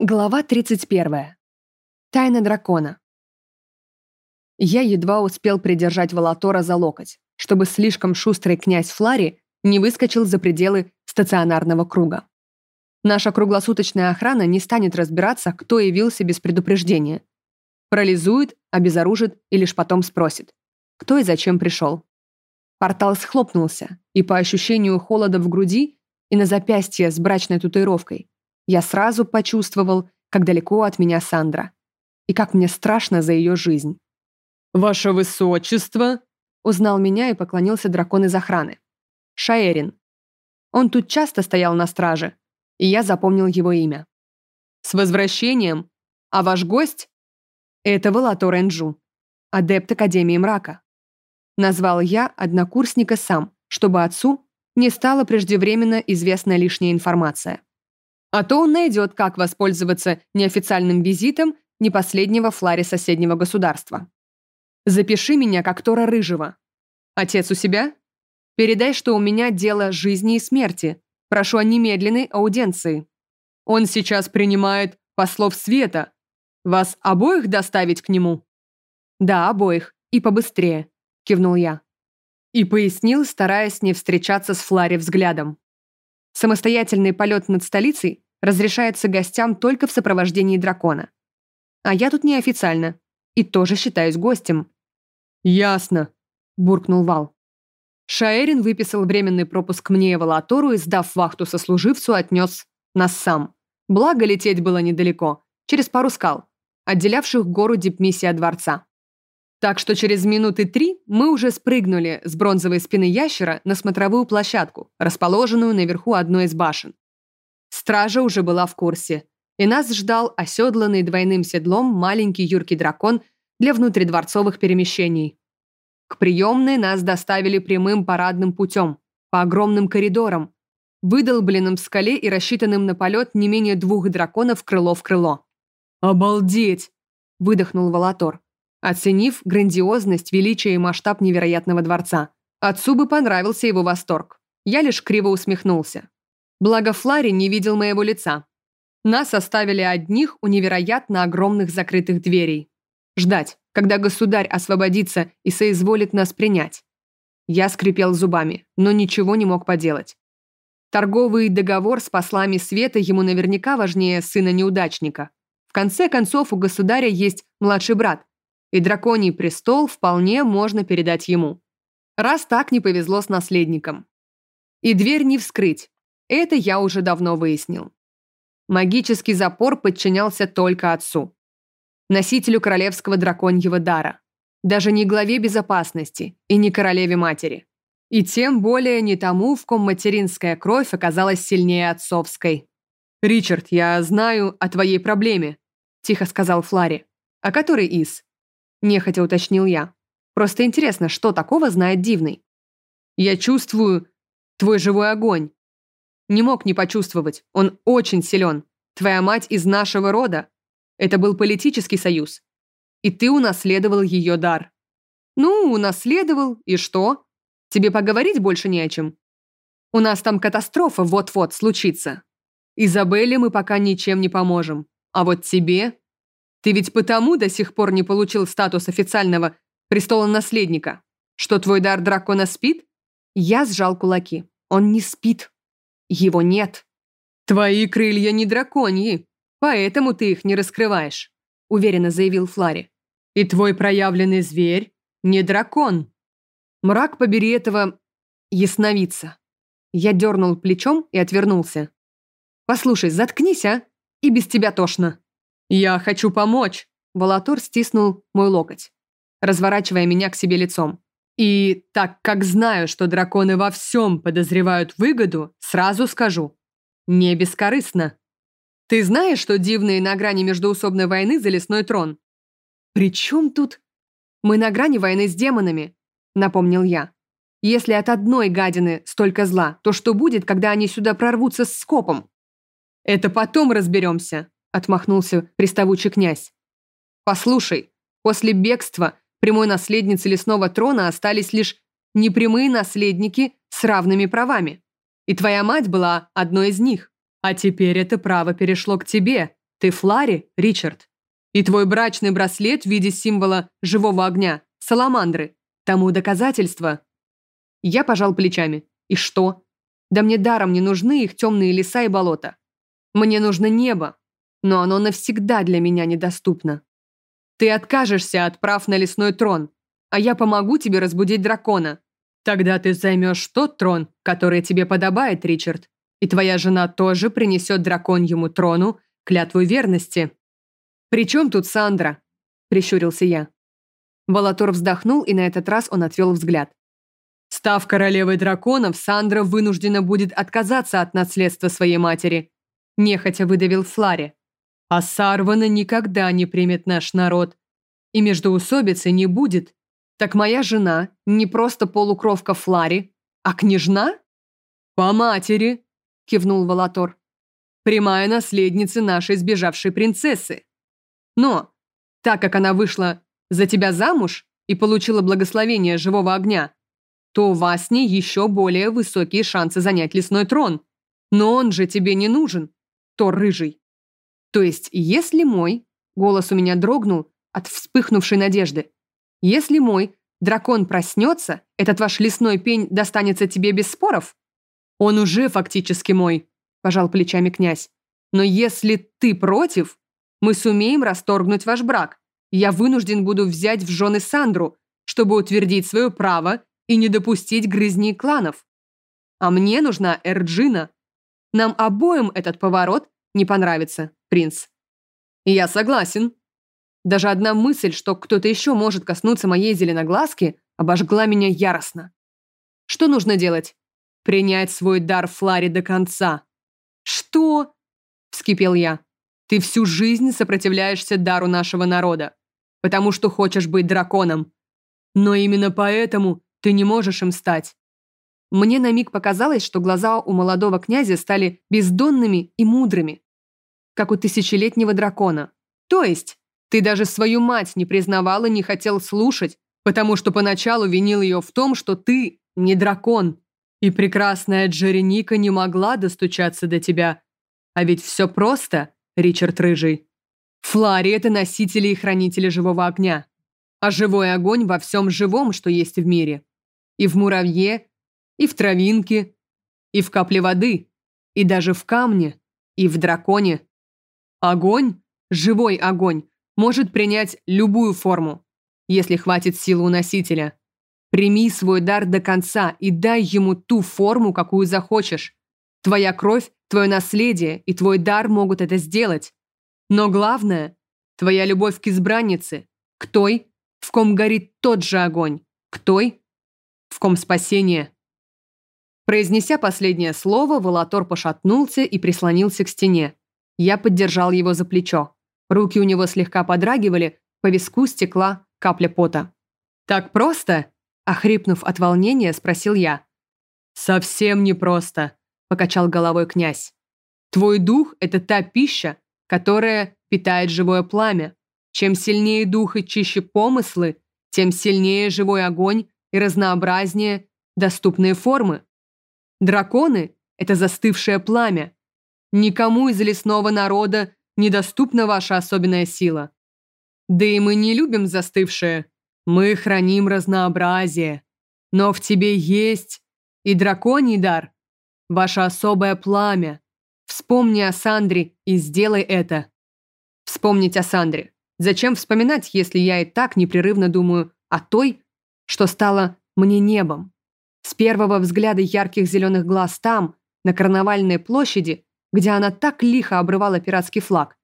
Глава 31. Тайна дракона. Я едва успел придержать Волотора за локоть, чтобы слишком шустрый князь Флари не выскочил за пределы стационарного круга. Наша круглосуточная охрана не станет разбираться, кто явился без предупреждения. Парализует, обезоружит и лишь потом спросит, кто и зачем пришел. Портал схлопнулся, и по ощущению холода в груди и на запястье с брачной татуировкой я сразу почувствовал, как далеко от меня Сандра. И как мне страшно за ее жизнь. «Ваше высочество!» Узнал меня и поклонился дракон из охраны. Шаэрин. Он тут часто стоял на страже, и я запомнил его имя. «С возвращением! А ваш гость?» Это Валатор Энджу, адепт Академии Мрака. Назвал я однокурсника сам, чтобы отцу не стала преждевременно известна лишняя информация. А то он найдет, как воспользоваться неофициальным визитом не последнего флари соседнего государства. Запиши меня как Тора Рыжего. Отец у себя? Передай, что у меня дело жизни и смерти. Прошу о немедленной аудиенции. Он сейчас принимает послов света. Вас обоих доставить к нему? Да, обоих. И побыстрее, кивнул я. И пояснил, стараясь не встречаться с Флари взглядом. Самостоятельный полет над столицей разрешается гостям только в сопровождении дракона. А я тут неофициально и тоже считаюсь гостем. «Ясно», – буркнул Вал. Шаэрин выписал временный пропуск мне и Валатору и, сдав вахту сослуживцу, отнес нас сам. Благо, лететь было недалеко, через пару скал, отделявших гору дипмиссия дворца. Так что через минуты три мы уже спрыгнули с бронзовой спины ящера на смотровую площадку, расположенную наверху одной из башен. Стража уже была в курсе, и нас ждал оседланный двойным седлом маленький юркий дракон для внутридворцовых перемещений. К приемной нас доставили прямым парадным путем, по огромным коридорам, выдолбленным в скале и рассчитанным на полет не менее двух драконов крыло в крыло. «Обалдеть!» – выдохнул Волотор, оценив грандиозность, величие и масштаб невероятного дворца. Отцу бы понравился его восторг. Я лишь криво усмехнулся. Благо Флари не видел моего лица. Нас оставили одних у невероятно огромных закрытых дверей. Ждать, когда государь освободится и соизволит нас принять. Я скрипел зубами, но ничего не мог поделать. Торговый договор с послами света ему наверняка важнее сына неудачника. В конце концов, у государя есть младший брат, и драконий престол вполне можно передать ему. Раз так не повезло с наследником. И дверь не вскрыть, это я уже давно выяснил. Магический запор подчинялся только отцу. Носителю королевского драконьего дара. Даже не главе безопасности и не королеве-матери. И тем более не тому, в ком материнская кровь оказалась сильнее отцовской. «Ричард, я знаю о твоей проблеме», – тихо сказал Флари. «А который из?» – нехотя уточнил я. «Просто интересно, что такого знает Дивный?» «Я чувствую твой живой огонь», не мог не почувствовать. Он очень силен. Твоя мать из нашего рода. Это был политический союз. И ты унаследовал ее дар. Ну, унаследовал, и что? Тебе поговорить больше не о чем. У нас там катастрофа вот-вот случится. Изабелле мы пока ничем не поможем. А вот тебе... Ты ведь потому до сих пор не получил статус официального престола наследника, что твой дар дракона спит? Я сжал кулаки. Он не спит. Его нет. Твои крылья не драконьи, поэтому ты их не раскрываешь, уверенно заявил Флари. И твой проявленный зверь не дракон. Мрак побери этого ясновидца. Я дернул плечом и отвернулся. «Послушай, заткнись, а? И без тебя тошно». «Я хочу помочь!» Волотор стиснул мой локоть, разворачивая меня к себе лицом. И так как знаю, что драконы во всем подозревают выгоду, сразу скажу. Не бескорыстно. Ты знаешь, что дивные на грани междоусобной войны за лесной трон? При чем тут? Мы на грани войны с демонами, напомнил я. Если от одной гадины столько зла, то что будет, когда они сюда прорвутся с скопом? Это потом разберемся, отмахнулся приставучий князь. Послушай, после бегства прямой наследницы лесного трона остались лишь непрямые наследники с равными правами. И твоя мать была одной из них. А теперь это право перешло к тебе, Ты Флари, Ричард. И твой брачный браслет в виде символа живого огня, саламандры, тому доказательство. Я пожал плечами. И что? Да мне даром не нужны их темные леса и болота. Мне нужно небо, но оно навсегда для меня недоступно. Ты откажешься от прав на лесной трон, а я помогу тебе разбудить дракона. Тогда ты займешь тот трон, который тебе подобает, Ричард, и твоя жена тоже принесет драконьему трону клятву верности. «При чем тут Сандра?» – прищурился я. Волотор вздохнул, и на этот раз он отвел взгляд. Став королевой драконов, Сандра вынуждена будет отказаться от наследства своей матери. Нехотя выдавил Флари. А Сарвана никогда не примет наш народ. И междоусобицы не будет. Так моя жена не просто полукровка Флари, а княжна? По матери, кивнул Волотор. Прямая наследница нашей сбежавшей принцессы. Но, так как она вышла за тебя замуж и получила благословение живого огня, то у вас с ней еще более высокие шансы занять лесной трон. Но он же тебе не нужен, то рыжий. То есть, если мой, голос у меня дрогнул от вспыхнувшей надежды, если мой дракон проснется, этот ваш лесной пень достанется тебе без споров? Он уже фактически мой, пожал плечами князь. Но если ты против, мы сумеем расторгнуть ваш брак. Я вынужден буду взять в жены Сандру, чтобы утвердить свое право и не допустить грызни кланов. А мне нужна Эрджина. Нам обоим этот поворот не понравится, принц. Я согласен. Даже одна мысль, что кто-то еще может коснуться моей зеленоглазки, обожгла меня яростно. Что нужно делать? Принять свой дар Флари до конца. Что? Вскипел я. Ты всю жизнь сопротивляешься дару нашего народа, потому что хочешь быть драконом. Но именно поэтому ты не можешь им стать. Мне на миг показалось, что глаза у молодого князя стали бездонными и мудрыми, как у тысячелетнего дракона. То есть, ты даже свою мать не признавал и не хотел слушать, потому что поначалу винил ее в том, что ты не дракон. И прекрасная Джереника не могла достучаться до тебя. А ведь все просто, Ричард Рыжий. Флари — это носители и хранители живого огня. А живой огонь во всем живом, что есть в мире. И в муравье, и в травинке, и в капле воды, и даже в камне, и в драконе. Огонь, живой огонь, может принять любую форму, если хватит силы у носителя. Прими свой дар до конца и дай ему ту форму, какую захочешь. Твоя кровь, твое наследие и твой дар могут это сделать. Но главное – твоя любовь к избраннице, к той, в ком горит тот же огонь, к той, в ком спасение. Произнеся последнее слово, Волотор пошатнулся и прислонился к стене. Я поддержал его за плечо. Руки у него слегка подрагивали, по виску стекла капля пота. «Так просто?» – охрипнув от волнения, спросил я. «Совсем непросто», – покачал головой князь. «Твой дух – это та пища, которая питает живое пламя. Чем сильнее дух и чище помыслы, тем сильнее живой огонь и разнообразнее доступные формы. Драконы – это застывшее пламя. Никому из лесного народа недоступна ваша особенная сила. Да и мы не любим застывшее. Мы храним разнообразие. Но в тебе есть и драконий дар, ваше особое пламя. Вспомни о Сандре и сделай это. Вспомнить о Сандре. Зачем вспоминать, если я и так непрерывно думаю о той, что стало мне небом. С первого взгляда ярких зеленых глаз там, на карнавальной площади, где она так лихо обрывала пиратский флаг.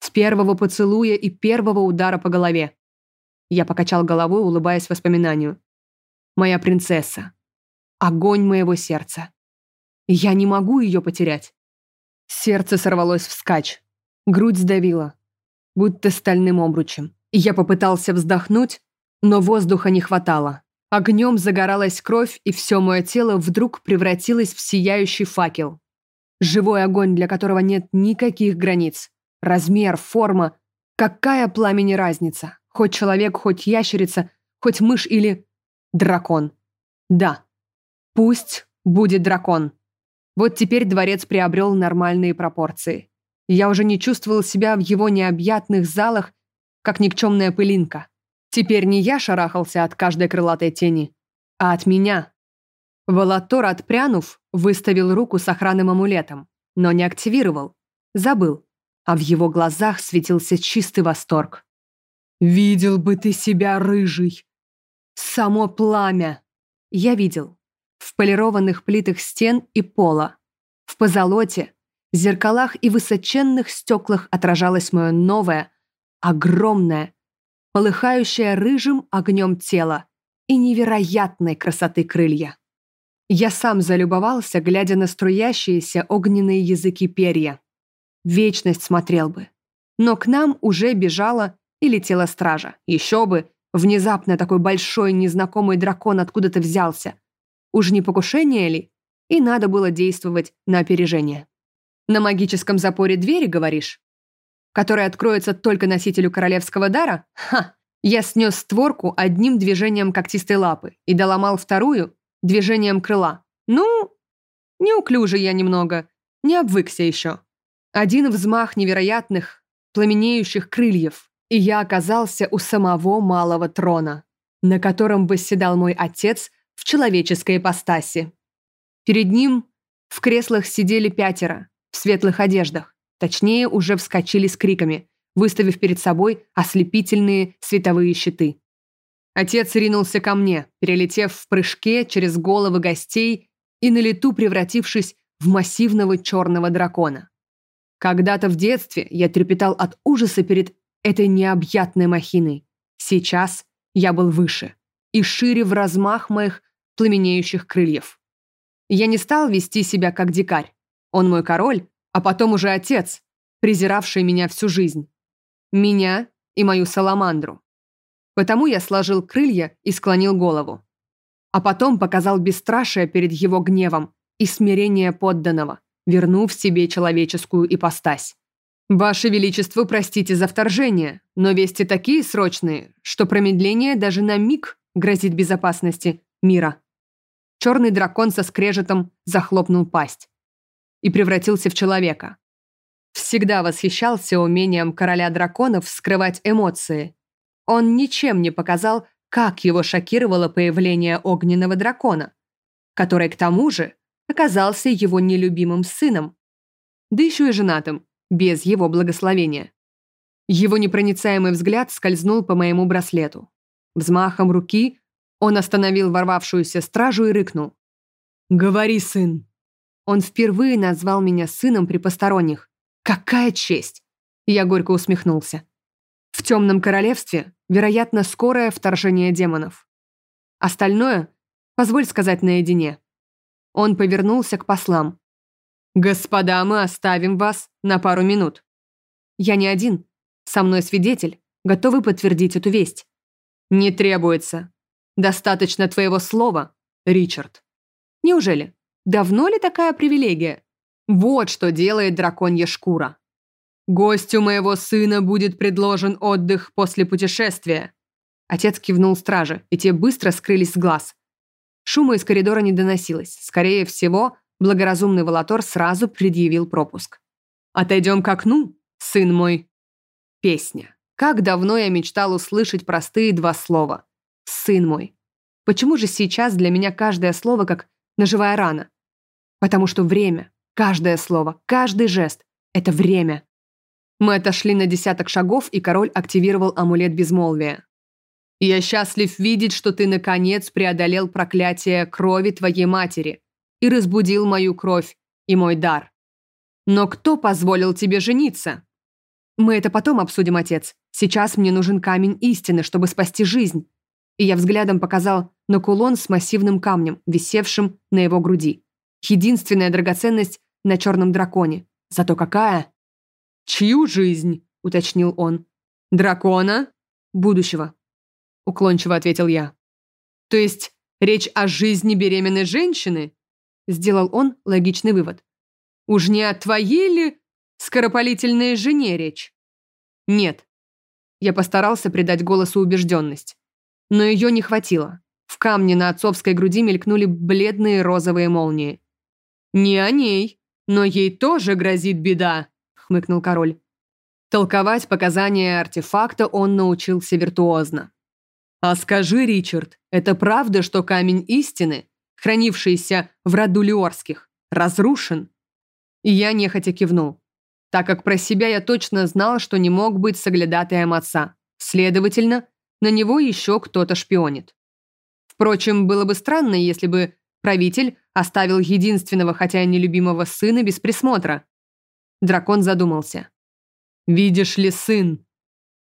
С первого поцелуя и первого удара по голове. Я покачал головой, улыбаясь воспоминанию. Моя принцесса. Огонь моего сердца. Я не могу ее потерять. Сердце сорвалось вскачь. Грудь сдавила, будто стальным обручем. Я попытался вздохнуть, но воздуха не хватало. Огнем загоралась кровь, и все мое тело вдруг превратилось в сияющий факел. Живой огонь, для которого нет никаких границ. Размер, форма. Какая пламени разница? Хоть человек, хоть ящерица, хоть мышь или... Дракон. Да. Пусть будет дракон. Вот теперь дворец приобрел нормальные пропорции. Я уже не чувствовал себя в его необъятных залах, как никчемная пылинка. Теперь не я шарахался от каждой крылатой тени, а от меня. Волотор, отпрянув, выставил руку с охранным амулетом, но не активировал. Забыл. А в его глазах светился чистый восторг. «Видел бы ты себя, рыжий!» «Само пламя!» Я видел. В полированных плитах стен и пола. В позолоте, зеркалах и высоченных стеклах отражалось мое новое, огромное, полыхающее рыжим огнем тело и невероятной красоты крылья. Я сам залюбовался, глядя на струящиеся огненные языки перья. Вечность смотрел бы. Но к нам уже бежала и летела стража. Еще бы, внезапно такой большой незнакомый дракон откуда-то взялся. Уж не покушение ли? И надо было действовать на опережение. На магическом запоре двери, говоришь? Который откроется только носителю королевского дара? Ха! Я снес створку одним движением когтистой лапы и доломал вторую движением крыла. Ну, неуклюже я немного, не обвыкся еще. Один взмах невероятных, пламенеющих крыльев, и я оказался у самого малого трона, на котором восседал мой отец в человеческой ипостаси. Перед ним в креслах сидели пятеро, в светлых одеждах, точнее, уже вскочили с криками, выставив перед собой ослепительные световые щиты. Отец ринулся ко мне, перелетев в прыжке через головы гостей и на лету превратившись в массивного черного дракона. Когда-то в детстве я трепетал от ужаса перед этой необъятной махиной. Сейчас я был выше и шире в размах моих пламенеющих крыльев. Я не стал вести себя как дикарь. Он мой король, а потом уже отец, презиравший меня всю жизнь. Меня и мою саламандру. Потому я сложил крылья и склонил голову. А потом показал бесстрашие перед его гневом и смирение подданного, вернув себе человеческую ипостась. «Ваше Величество, простите за вторжение, но вести такие срочные, что промедление даже на миг грозит безопасности мира». Черный дракон со скрежетом захлопнул пасть и превратился в человека. Всегда восхищался умением короля драконов скрывать эмоции он ничем не показал, как его шокировало появление огненного дракона, который, к тому же, оказался его нелюбимым сыном, да еще и женатым, без его благословения. Его непроницаемый взгляд скользнул по моему браслету. Взмахом руки он остановил ворвавшуюся стражу и рыкнул. «Говори, сын!» Он впервые назвал меня сыном при посторонних. «Какая честь!» Я горько усмехнулся. В темном королевстве, вероятно, скорое вторжение демонов. Остальное позволь сказать наедине. Он повернулся к послам. «Господа, мы оставим вас на пару минут. Я не один. Со мной свидетель, готовый подтвердить эту весть. Не требуется. Достаточно твоего слова, Ричард. Неужели? Давно ли такая привилегия? Вот что делает драконья шкура. «Гостю моего сына будет предложен отдых после путешествия». Отец кивнул страже, и те быстро скрылись с глаз. Шума из коридора не доносилось. Скорее всего, благоразумный Волотор сразу предъявил пропуск. «Отойдем к окну, сын мой». Песня. Как давно я мечтал услышать простые два слова. «Сын мой». Почему же сейчас для меня каждое слово как ножевая рана? Потому что время, каждое слово, каждый жест — это время. Мы отошли на десяток шагов, и король активировал амулет безмолвия. «Я счастлив видеть, что ты, наконец, преодолел проклятие крови твоей матери и разбудил мою кровь и мой дар. Но кто позволил тебе жениться?» «Мы это потом обсудим, отец. Сейчас мне нужен камень истины, чтобы спасти жизнь». И я взглядом показал на кулон с массивным камнем, висевшим на его груди. Единственная драгоценность на черном драконе. Зато какая! «Чью жизнь?» — уточнил он. «Дракона?» «Будущего», — уклончиво ответил я. «То есть речь о жизни беременной женщины?» Сделал он логичный вывод. «Уж не о твоей ли скоропалительной жене речь?» «Нет». Я постарался придать голосу убежденность. Но ее не хватило. В камне на отцовской груди мелькнули бледные розовые молнии. «Не о ней, но ей тоже грозит беда», хмыкнул король. Толковать показания артефакта он научился виртуозно. «А скажи, Ричард, это правда, что камень истины, хранившийся в роду Лиорских, разрушен?» И я нехотя кивнул, так как про себя я точно знал, что не мог быть соглядатаем отца. Следовательно, на него еще кто-то шпионит. Впрочем, было бы странно, если бы правитель оставил единственного, хотя и нелюбимого сына без присмотра. Дракон задумался. «Видишь ли, сын,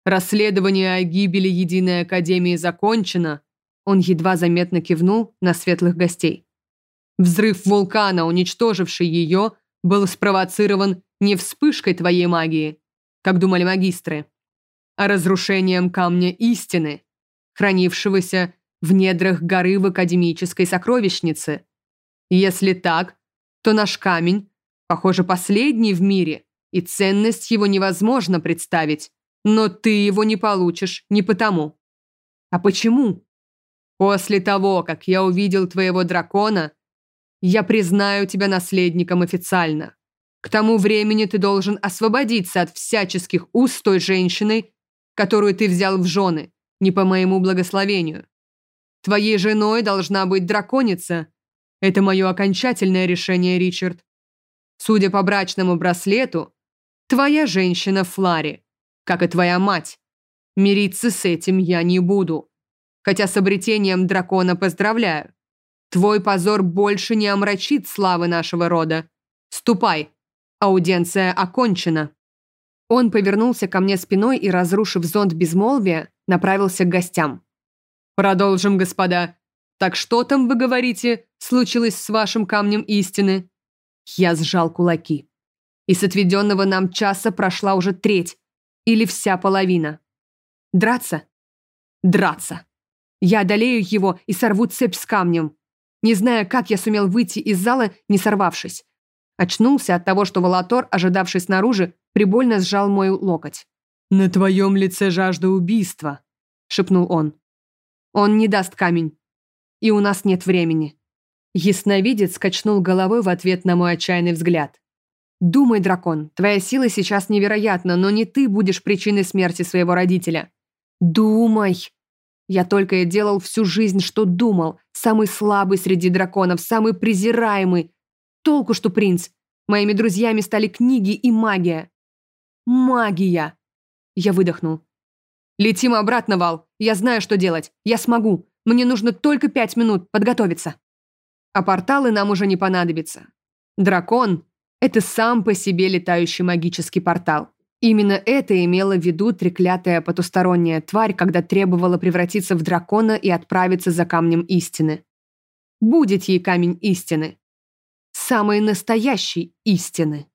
расследование о гибели Единой Академии закончено», он едва заметно кивнул на светлых гостей. Взрыв вулкана, уничтоживший ее, был спровоцирован не вспышкой твоей магии, как думали магистры, а разрушением камня истины, хранившегося в недрах горы в академической сокровищнице. Если так, то наш камень, похоже, последний в мире, и ценность его невозможно представить. Но ты его не получишь не потому. А почему? После того, как я увидел твоего дракона, я признаю тебя наследником официально. К тому времени ты должен освободиться от всяческих уз той женщины, которую ты взял в жены, не по моему благословению. Твоей женой должна быть драконица. Это мое окончательное решение, Ричард. Судя по брачному браслету, твоя женщина Флари, как и твоя мать. Мириться с этим я не буду. Хотя с обретением дракона поздравляю. Твой позор больше не омрачит славы нашего рода. Ступай. Аудиенция окончена. Он повернулся ко мне спиной и, разрушив зонт безмолвия, направился к гостям. «Продолжим, господа. Так что там, вы говорите, случилось с вашим камнем истины?» Я сжал кулаки. И с отведенного нам часа прошла уже треть, или вся половина. Драться? Драться. Я одолею его и сорву цепь с камнем. Не зная, как я сумел выйти из зала, не сорвавшись. Очнулся от того, что Волотор, ожидавший снаружи, прибольно сжал мой локоть. «На твоем лице жажда убийства», — шепнул он. Он не даст камень. И у нас нет времени. Ясновидец качнул головой в ответ на мой отчаянный взгляд. «Думай, дракон, твоя сила сейчас невероятна, но не ты будешь причиной смерти своего родителя. Думай!» Я только и делал всю жизнь, что думал. Самый слабый среди драконов, самый презираемый. Толку, что принц. Моими друзьями стали книги и магия. Магия! Я выдохнул. «Летим обратно, Вал. Я знаю, что делать. Я смогу. Мне нужно только пять минут подготовиться». А порталы нам уже не понадобятся. Дракон — это сам по себе летающий магический портал. Именно это имела в виду треклятая потусторонняя тварь, когда требовала превратиться в дракона и отправиться за камнем истины. Будет ей камень истины. Самой настоящей истины.